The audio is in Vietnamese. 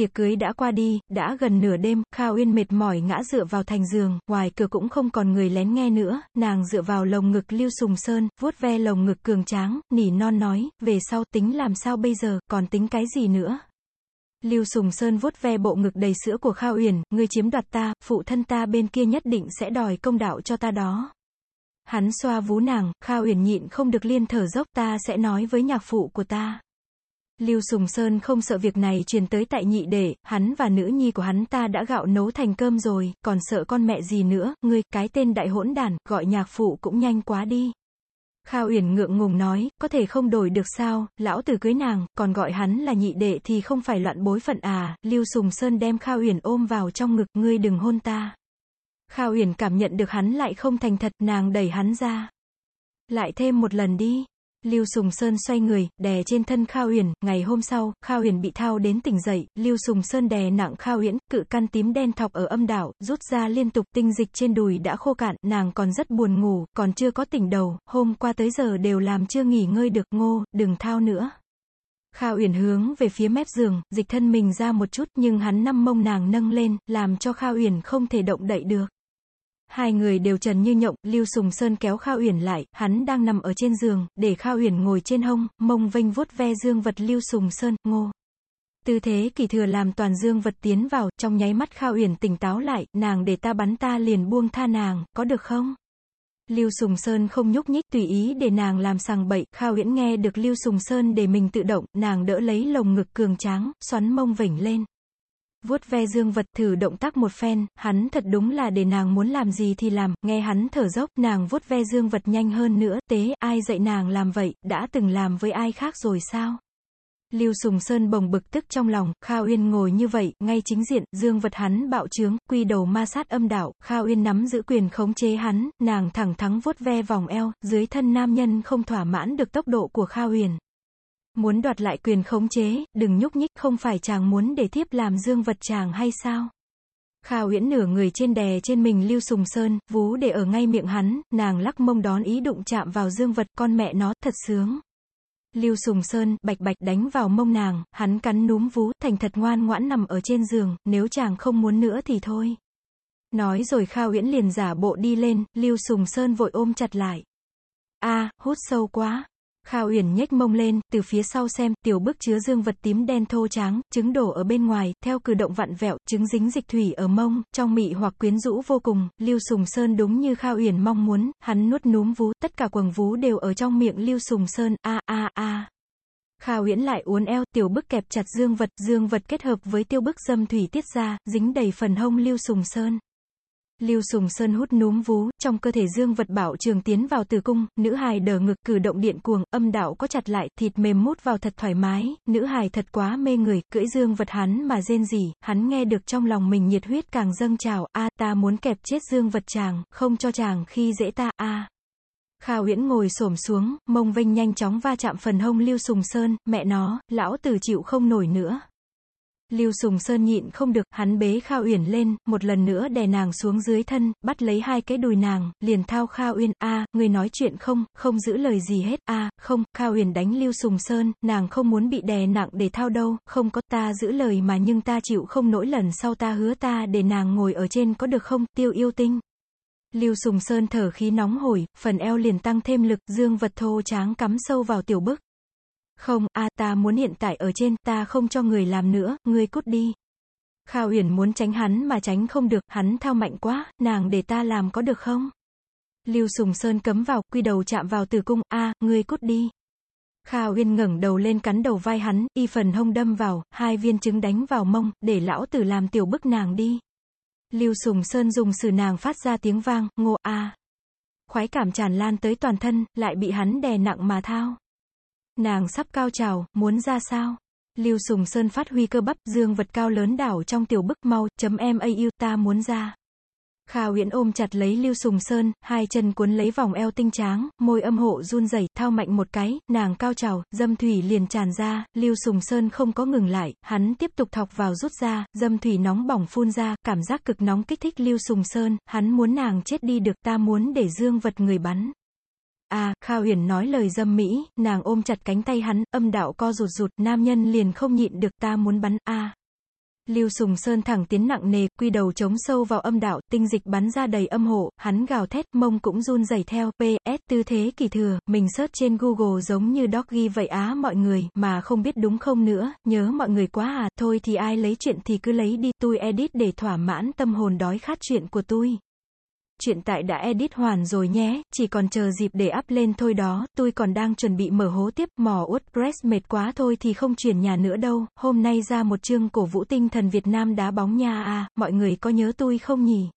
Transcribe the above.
Tiệc cưới đã qua đi, đã gần nửa đêm, Kha Uyên mệt mỏi ngã dựa vào thành giường, ngoài cửa cũng không còn người lén nghe nữa, nàng dựa vào lồng ngực Lưu Sùng Sơn, vuốt ve lồng ngực cường tráng, nỉ non nói, về sau tính làm sao bây giờ, còn tính cái gì nữa. Lưu Sùng Sơn vuốt ve bộ ngực đầy sữa của Kha Uyển, ngươi chiếm đoạt ta, phụ thân ta bên kia nhất định sẽ đòi công đạo cho ta đó. Hắn xoa vú nàng, Kha Uyển nhịn không được liên thở dốc, ta sẽ nói với nhạc phụ của ta. Lưu Sùng Sơn không sợ việc này truyền tới tại nhị đệ, hắn và nữ nhi của hắn ta đã gạo nấu thành cơm rồi, còn sợ con mẹ gì nữa, ngươi, cái tên đại hỗn đàn, gọi nhạc phụ cũng nhanh quá đi. Kha Uyển ngượng ngùng nói, có thể không đổi được sao, lão tử cưới nàng, còn gọi hắn là nhị đệ thì không phải loạn bối phận à, Lưu Sùng Sơn đem Kha Uyển ôm vào trong ngực, ngươi đừng hôn ta. Kha Uyển cảm nhận được hắn lại không thành thật, nàng đẩy hắn ra. Lại thêm một lần đi. Lưu Sùng Sơn xoay người, đè trên thân Kha Uyển, ngày hôm sau, Kha Uyển bị thao đến tỉnh dậy, Lưu Sùng Sơn đè nặng Kha Uyển, cự căn tím đen thọc ở âm đạo, rút ra liên tục, tinh dịch trên đùi đã khô cạn, nàng còn rất buồn ngủ, còn chưa có tỉnh đầu, hôm qua tới giờ đều làm chưa nghỉ ngơi được, ngô, đừng thao nữa. Kha Uyển hướng về phía mép giường, dịch thân mình ra một chút, nhưng hắn năm mông nàng nâng lên, làm cho Kha Uyển không thể động đậy được. Hai người đều trần như nhộng, Lưu Sùng Sơn kéo Kha Uyển lại, hắn đang nằm ở trên giường, để Kha Uyển ngồi trên hông, mông vênh vuốt ve dương vật Lưu Sùng Sơn, ngô. Tư thế kỳ thừa làm toàn dương vật tiến vào, trong nháy mắt Kha Uyển tỉnh táo lại, nàng để ta bắn ta liền buông tha nàng, có được không? Lưu Sùng Sơn không nhúc nhích tùy ý để nàng làm sàng bậy, Kha Uyển nghe được Lưu Sùng Sơn để mình tự động, nàng đỡ lấy lồng ngực cường tráng, xoắn mông vểnh lên vuốt ve dương vật thử động tác một phen, hắn thật đúng là để nàng muốn làm gì thì làm, nghe hắn thở dốc, nàng vuốt ve dương vật nhanh hơn nữa, tế, ai dạy nàng làm vậy, đã từng làm với ai khác rồi sao? Lưu Sùng Sơn bồng bực tức trong lòng, Kha Uyên ngồi như vậy, ngay chính diện, dương vật hắn bạo trướng, quy đầu ma sát âm đạo, Kha Uyên nắm giữ quyền khống chế hắn, nàng thẳng thắng vuốt ve vòng eo, dưới thân nam nhân không thỏa mãn được tốc độ của Kha Uyên. Muốn đoạt lại quyền khống chế, đừng nhúc nhích, không phải chàng muốn để thiếp làm dương vật chàng hay sao? Kha Uyển nửa người trên đè trên mình Lưu Sùng Sơn, vú để ở ngay miệng hắn, nàng lắc mông đón ý đụng chạm vào dương vật, con mẹ nó, thật sướng. Lưu Sùng Sơn, bạch bạch đánh vào mông nàng, hắn cắn núm vú, thành thật ngoan ngoãn nằm ở trên giường, nếu chàng không muốn nữa thì thôi. Nói rồi Kha Uyển liền giả bộ đi lên, Lưu Sùng Sơn vội ôm chặt lại. a hút sâu quá. Kha Uyển nhếch mông lên, từ phía sau xem, tiểu bức chứa dương vật tím đen thô trắng, trứng đổ ở bên ngoài, theo cử động vặn vẹo, trứng dính dịch thủy ở mông, trong mị hoặc quyến rũ vô cùng, Lưu Sùng Sơn đúng như Kha Uyển mong muốn, hắn nuốt núm vú, tất cả quầng vú đều ở trong miệng Lưu Sùng Sơn, a a a. Kha Uyển lại uốn eo, tiểu bức kẹp chặt dương vật, dương vật kết hợp với tiêu bức dâm thủy tiết ra, dính đầy phần hông Lưu Sùng Sơn. Lưu Sùng Sơn hút núm vú, trong cơ thể dương vật bảo trường tiến vào tử cung, nữ hài đờ ngực cử động điện cuồng, âm đạo có chặt lại, thịt mềm mút vào thật thoải mái, nữ hài thật quá mê người, cưỡi dương vật hắn mà rên gì, hắn nghe được trong lòng mình nhiệt huyết càng dâng trào, a ta muốn kẹp chết dương vật chàng, không cho chàng khi dễ ta, a. Kha Uyển ngồi xổm xuống, mông vinh nhanh chóng va chạm phần hông Lưu Sùng Sơn, mẹ nó, lão tử chịu không nổi nữa. Lưu Sùng Sơn nhịn không được, hắn bế Kha Uyển lên, một lần nữa đè nàng xuống dưới thân, bắt lấy hai cái đùi nàng, liền thao Kha Uyển, a, người nói chuyện không, không giữ lời gì hết, a, không, Kha Uyển đánh Lưu Sùng Sơn, nàng không muốn bị đè nặng để thao đâu, không có, ta giữ lời mà nhưng ta chịu không nỗi lần sau ta hứa ta để nàng ngồi ở trên có được không, tiêu yêu tinh. Lưu Sùng Sơn thở khí nóng hổi, phần eo liền tăng thêm lực, dương vật thô tráng cắm sâu vào tiểu bức. Không, a ta muốn hiện tại ở trên, ta không cho người làm nữa, ngươi cút đi. Kha Uyển muốn tránh hắn mà tránh không được, hắn thao mạnh quá, nàng để ta làm có được không? Lưu Sùng Sơn cấm vào, quy đầu chạm vào tử cung, a, ngươi cút đi. Kha Uyên ngẩng đầu lên cắn đầu vai hắn, y phần hông đâm vào, hai viên trứng đánh vào mông, để lão tử làm tiểu bức nàng đi. Lưu Sùng Sơn dùng sử nàng phát ra tiếng vang, ngô a. Khoái cảm tràn lan tới toàn thân, lại bị hắn đè nặng mà thao. Nàng sắp cao trào, muốn ra sao? Lưu Sùng Sơn phát huy cơ bắp, dương vật cao lớn đảo trong tiểu bức mau, chấm em yêu ta muốn ra. Kha Uyển ôm chặt lấy Lưu Sùng Sơn, hai chân cuốn lấy vòng eo tinh tráng, môi âm hộ run rẩy, thao mạnh một cái, nàng cao trào, dâm thủy liền tràn ra, Lưu Sùng Sơn không có ngừng lại, hắn tiếp tục thọc vào rút ra, dâm thủy nóng bỏng phun ra, cảm giác cực nóng kích thích Lưu Sùng Sơn, hắn muốn nàng chết đi được, ta muốn để dương vật người bắn. À, Kha Huyền nói lời dâm mỹ, nàng ôm chặt cánh tay hắn, âm đạo co rụt rụt, nam nhân liền không nhịn được ta muốn bắn, a. Lưu Sùng Sơn thẳng tiến nặng nề, quy đầu chống sâu vào âm đạo, tinh dịch bắn ra đầy âm hộ, hắn gào thét, mông cũng run rẩy theo, PS, tư thế kỳ thừa, mình search trên Google giống như doggy vậy á mọi người, mà không biết đúng không nữa, nhớ mọi người quá à, thôi thì ai lấy chuyện thì cứ lấy đi, tôi edit để thỏa mãn tâm hồn đói khát chuyện của tôi. Chuyện tại đã edit hoàn rồi nhé, chỉ còn chờ dịp để up lên thôi đó, tôi còn đang chuẩn bị mở hố tiếp, mò WordPress mệt quá thôi thì không chuyển nhà nữa đâu, hôm nay ra một chương cổ vũ tinh thần Việt Nam đá bóng nha à, mọi người có nhớ tôi không nhỉ?